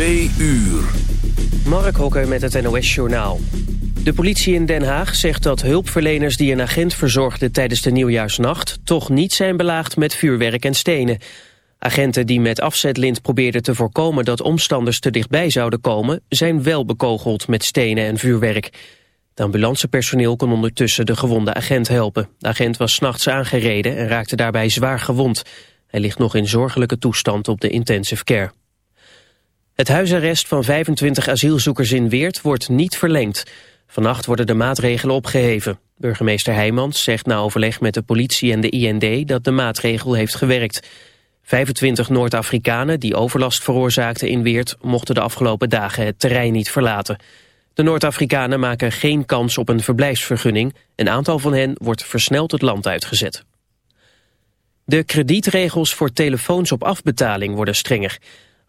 Twee uur. Mark Hokker met het NOS Journaal. De politie in Den Haag zegt dat hulpverleners die een agent verzorgden tijdens de nieuwjaarsnacht toch niet zijn belaagd met vuurwerk en stenen. Agenten die met afzetlint probeerden te voorkomen dat omstanders te dichtbij zouden komen, zijn wel bekogeld met stenen en vuurwerk. Het ambulancepersoneel kon ondertussen de gewonde agent helpen. De agent was s'nachts aangereden en raakte daarbij zwaar gewond. Hij ligt nog in zorgelijke toestand op de intensive care. Het huisarrest van 25 asielzoekers in Weert wordt niet verlengd. Vannacht worden de maatregelen opgeheven. Burgemeester Heijmans zegt na overleg met de politie en de IND dat de maatregel heeft gewerkt. 25 Noord-Afrikanen die overlast veroorzaakten in Weert mochten de afgelopen dagen het terrein niet verlaten. De Noord-Afrikanen maken geen kans op een verblijfsvergunning. Een aantal van hen wordt versneld het land uitgezet. De kredietregels voor telefoons op afbetaling worden strenger.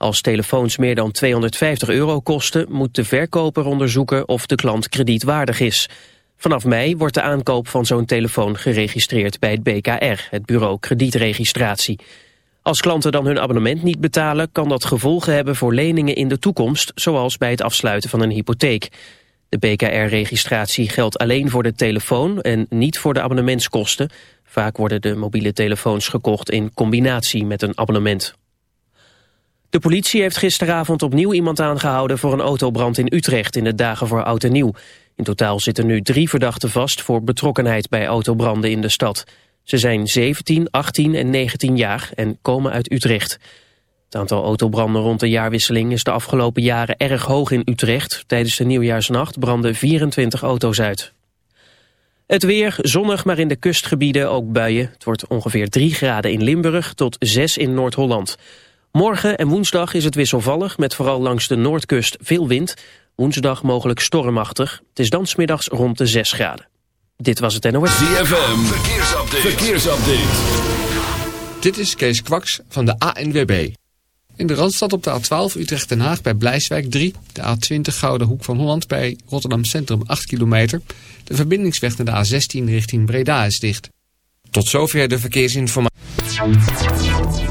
Als telefoons meer dan 250 euro kosten... moet de verkoper onderzoeken of de klant kredietwaardig is. Vanaf mei wordt de aankoop van zo'n telefoon geregistreerd bij het BKR... het Bureau Kredietregistratie. Als klanten dan hun abonnement niet betalen... kan dat gevolgen hebben voor leningen in de toekomst... zoals bij het afsluiten van een hypotheek. De BKR-registratie geldt alleen voor de telefoon... en niet voor de abonnementskosten. Vaak worden de mobiele telefoons gekocht in combinatie met een abonnement. De politie heeft gisteravond opnieuw iemand aangehouden voor een autobrand in Utrecht in de dagen voor Oud en Nieuw. In totaal zitten nu drie verdachten vast voor betrokkenheid bij autobranden in de stad. Ze zijn 17, 18 en 19 jaar en komen uit Utrecht. Het aantal autobranden rond de jaarwisseling is de afgelopen jaren erg hoog in Utrecht. Tijdens de nieuwjaarsnacht brandden 24 auto's uit. Het weer, zonnig, maar in de kustgebieden ook buien. Het wordt ongeveer 3 graden in Limburg tot 6 in Noord-Holland. Morgen en woensdag is het wisselvallig met vooral langs de noordkust veel wind. Woensdag mogelijk stormachtig. Het is dan smiddags rond de 6 graden. Dit was het NOS. ZFM, verkeersupdate. verkeersupdate. Dit is Kees Kwaks van de ANWB. In de Randstad op de A12 Utrecht-Den Haag bij Blijswijk 3. De A20 Gouden Hoek van Holland bij Rotterdam Centrum 8 kilometer. De verbindingsweg naar de A16 richting Breda is dicht. Tot zover de verkeersinformatie.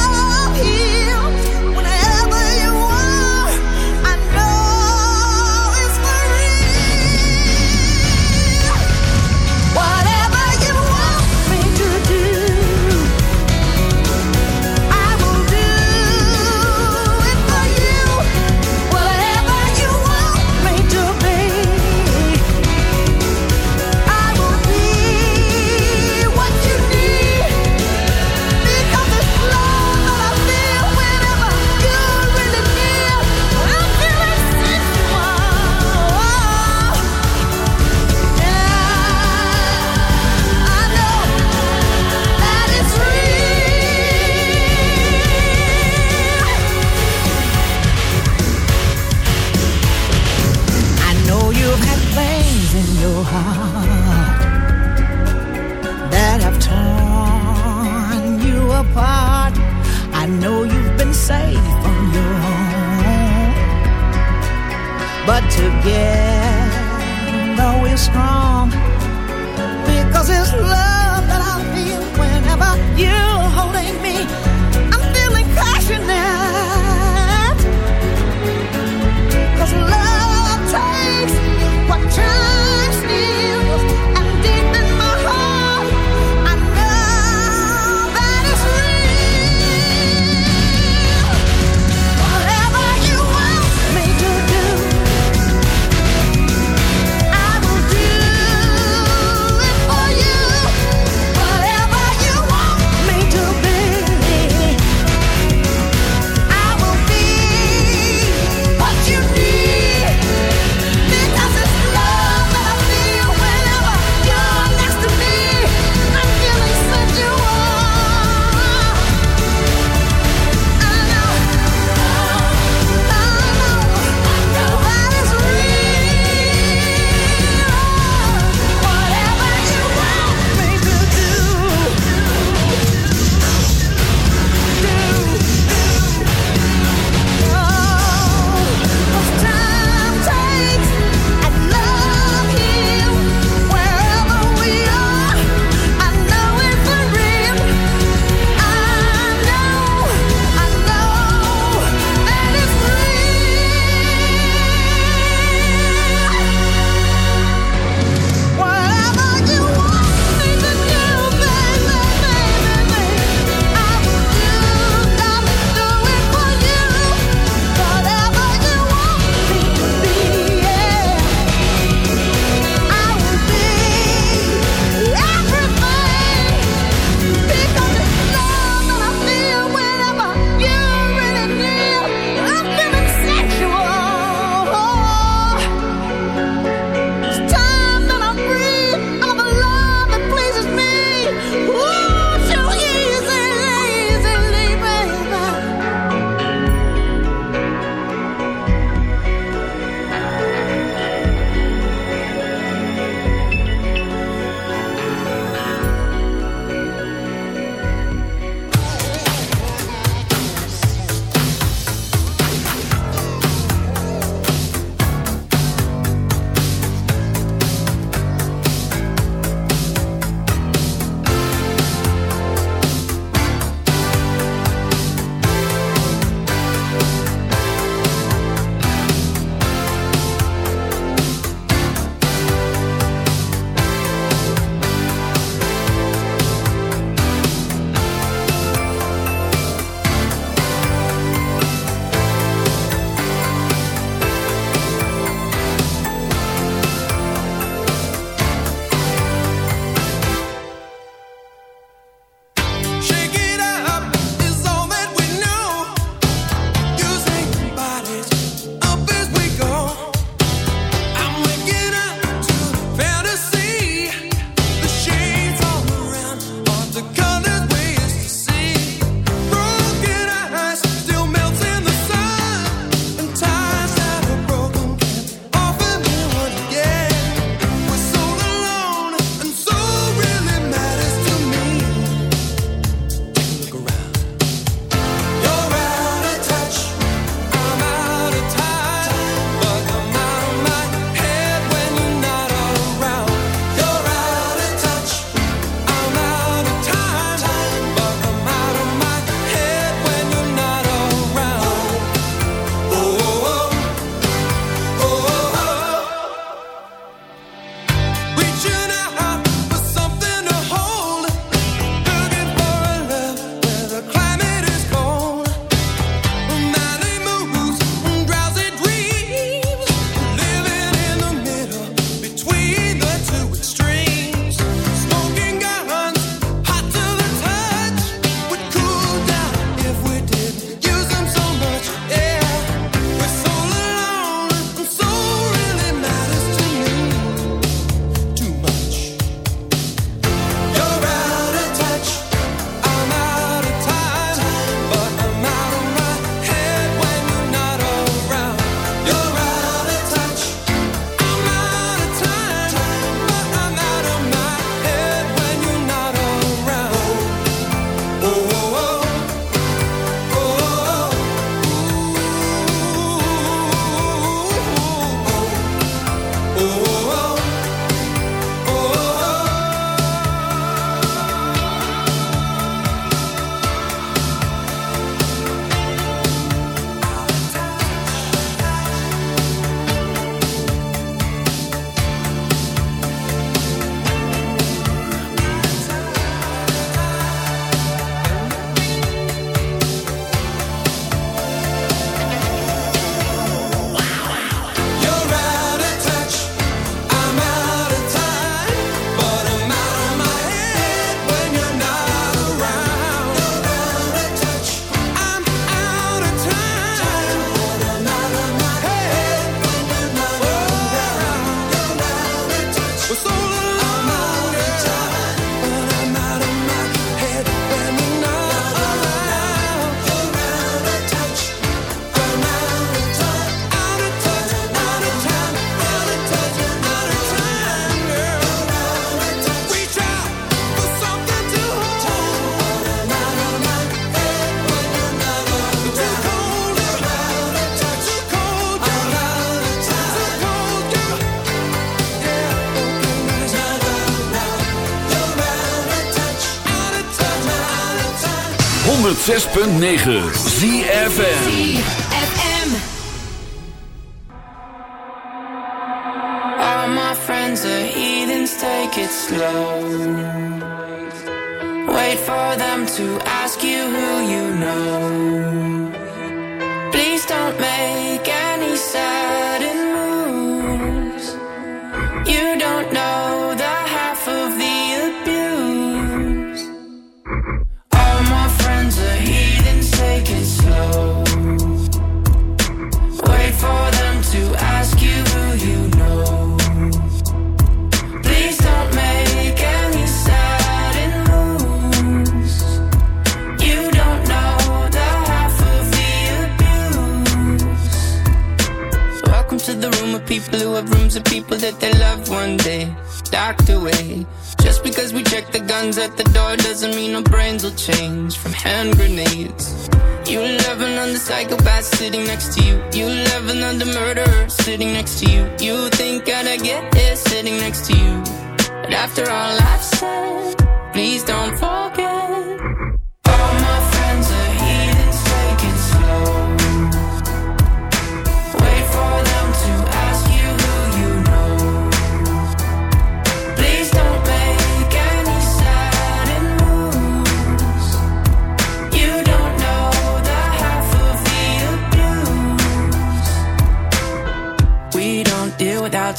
But together we're strong because it's love that I feel whenever you're holding me. I'm feeling passionate. 6.9 ZFN you think I'd get this sitting next to you. But after all I've said, please don't forget.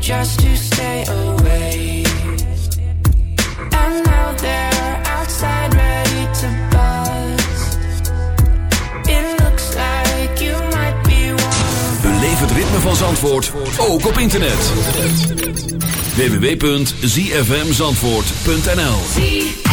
just to stay away. And now there outside ready to bust. It looks like you might be one. Het ritme van Zandvoort ook op internet. www.zfmzandvoort.nl.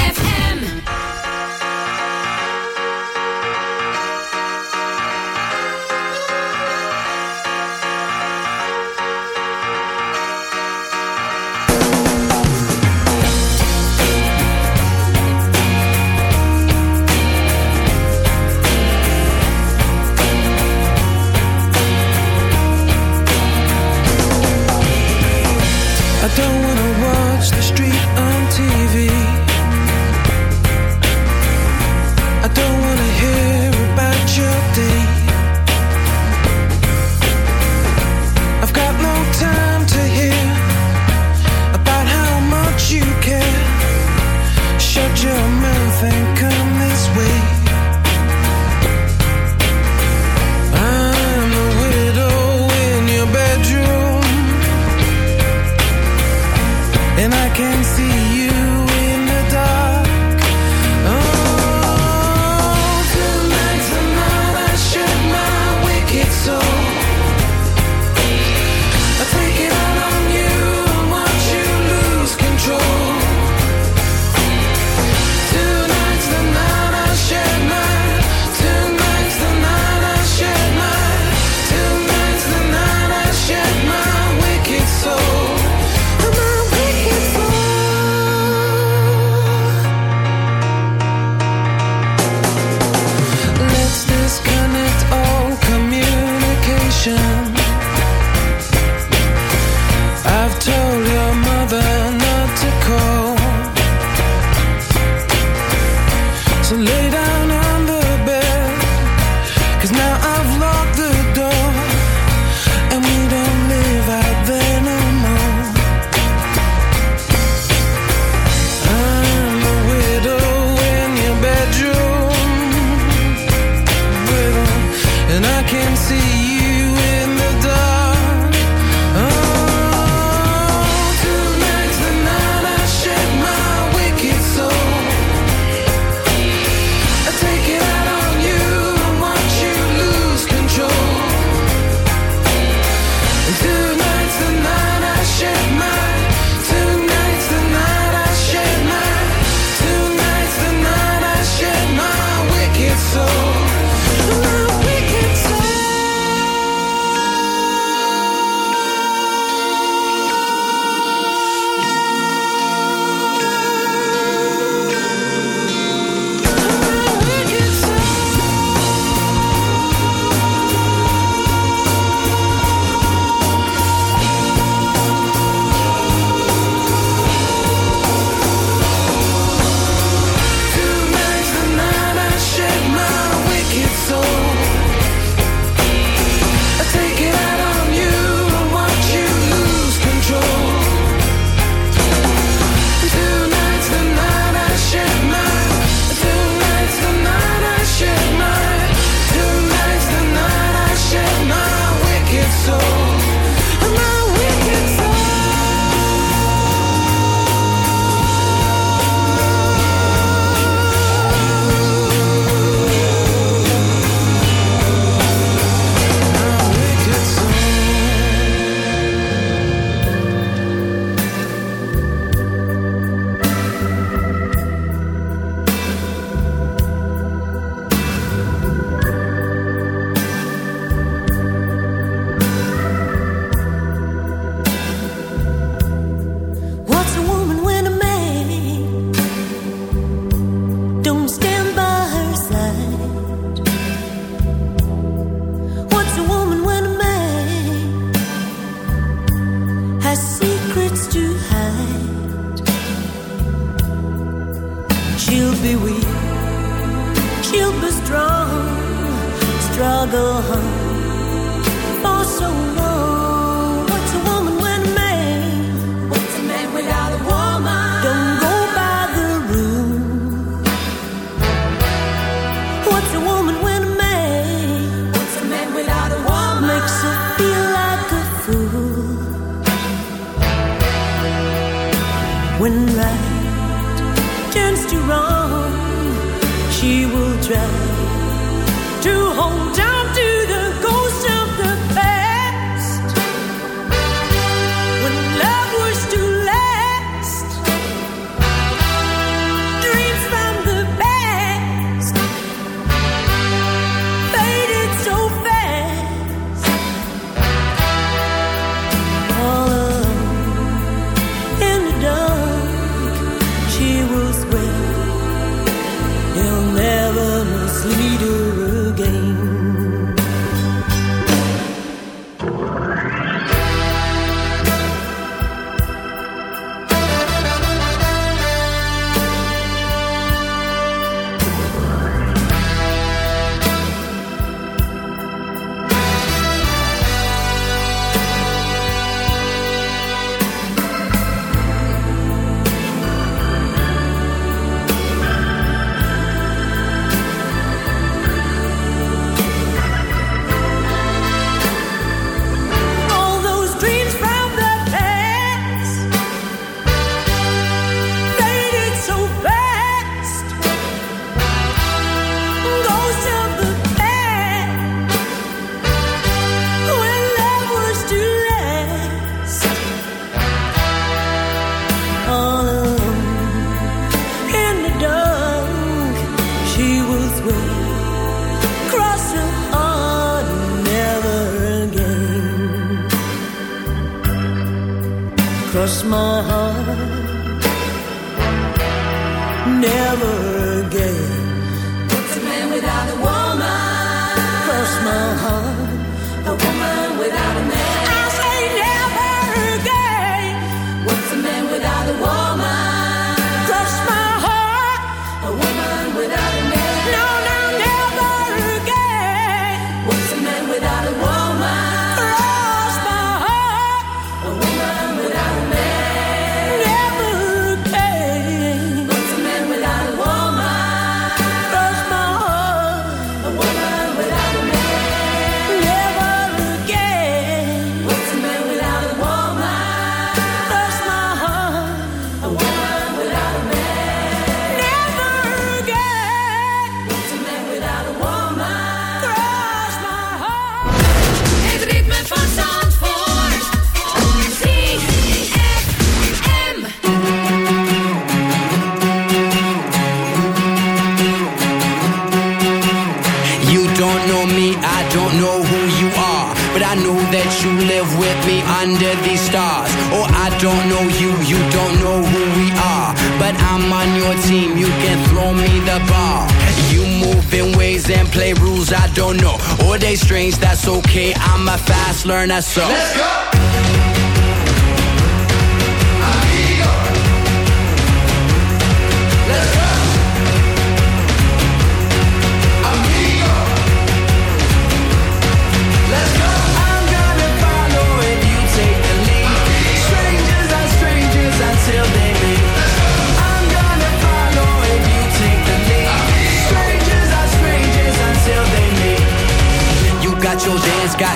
fast, learn that so. Let's go!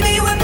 baby, we're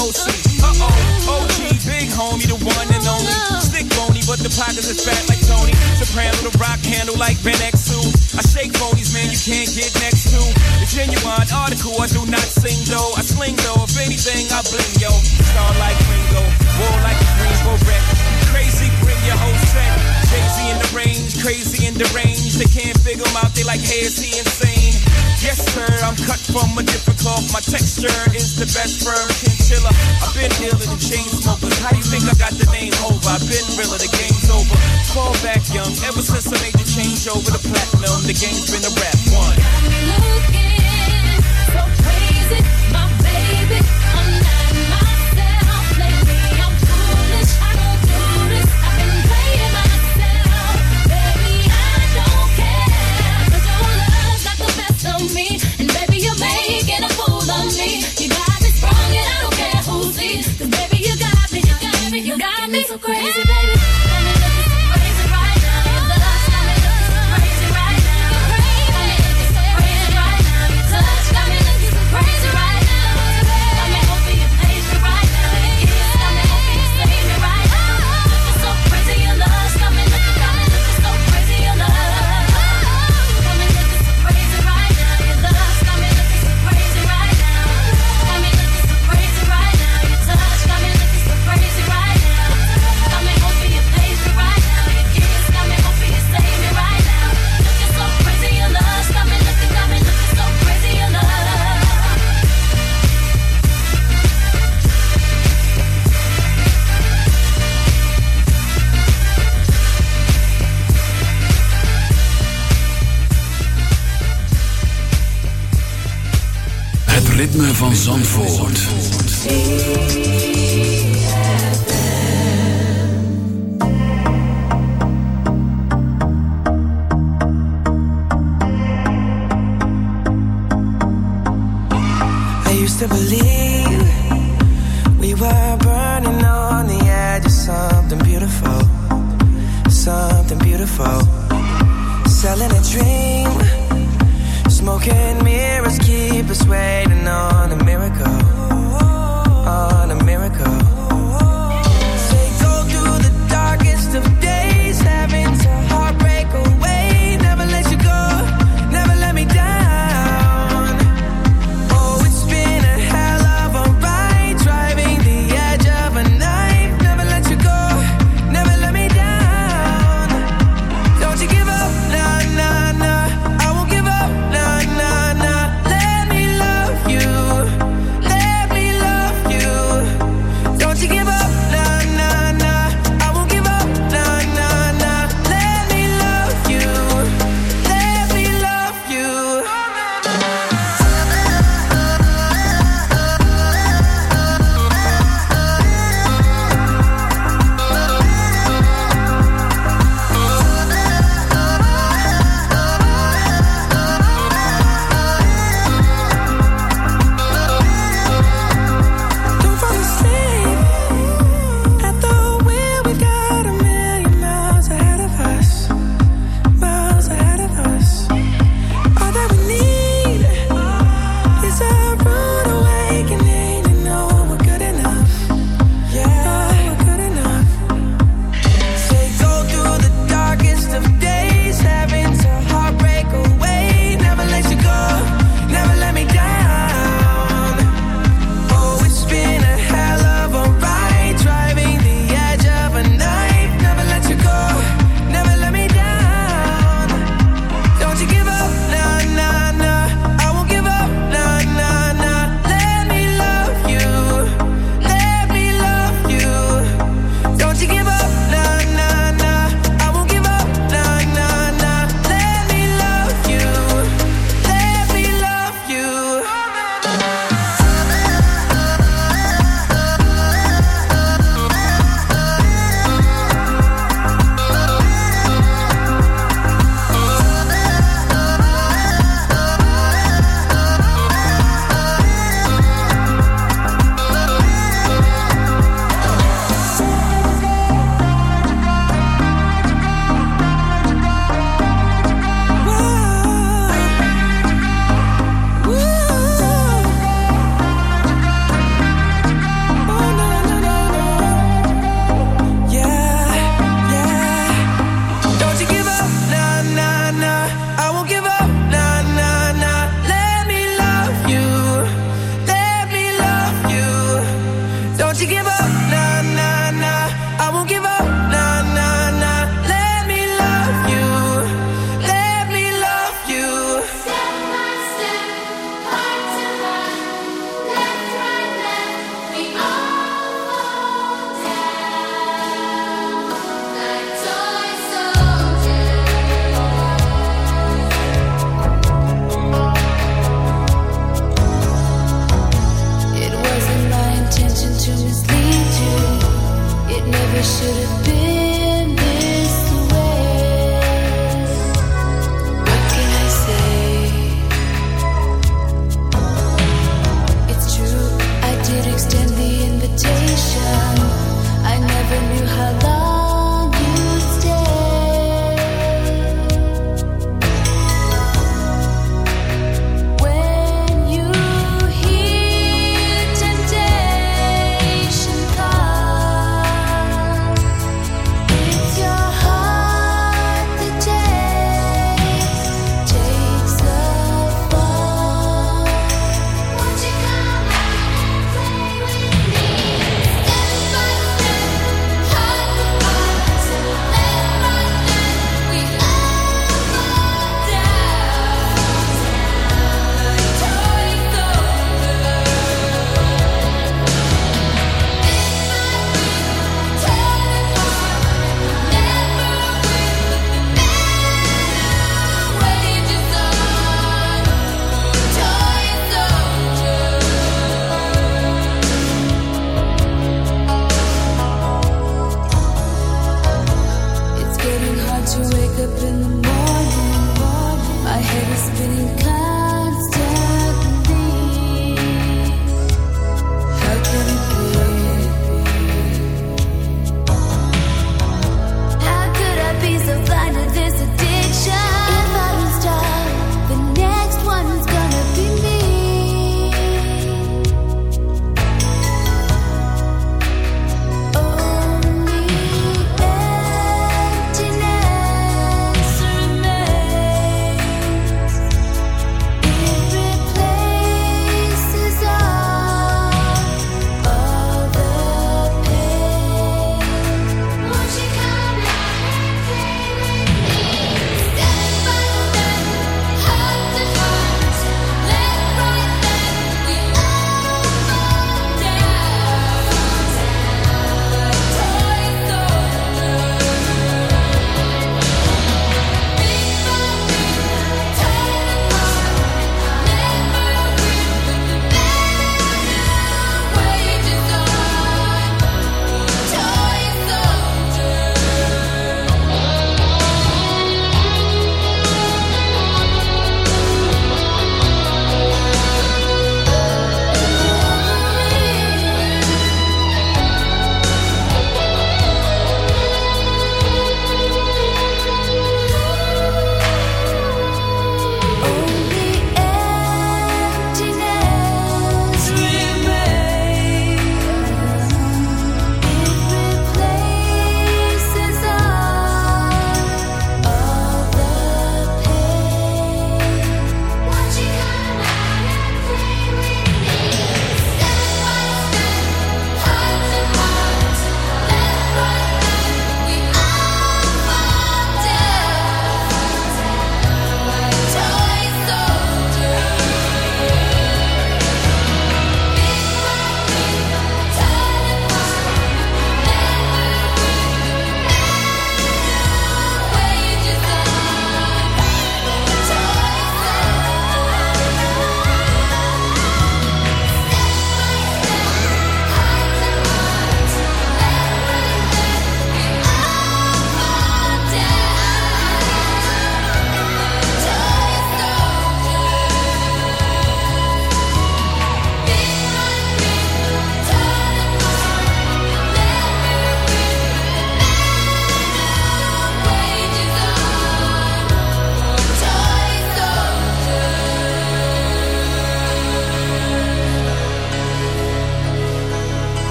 OC. Uh oh, OG, big homie, the one and only. Stick bony, but the pockets is fat like Tony. Soprano, the rock handle like Ben X2. I shake bonies, man, you can't get next to. The genuine article, I do not sing though. I sling though, if anything, I bling yo. Star like Ringo, war like a Greensboro wreck. Crazy, bring your whole set. Crazy in the range, crazy in the range. They can't figure him out, they like, hey, is he insane? Yes, sir, I'm cut from a different cloth. My texture is the best firm can chinchilla. I've been dealing in chain smokers. How do you think I got the name over? I've been realer, the game's over. Fall back young, ever since I made the change over the platinum, the game's been a rap one. Got me looking So crazy, my baby. So crazy, Zandvoort.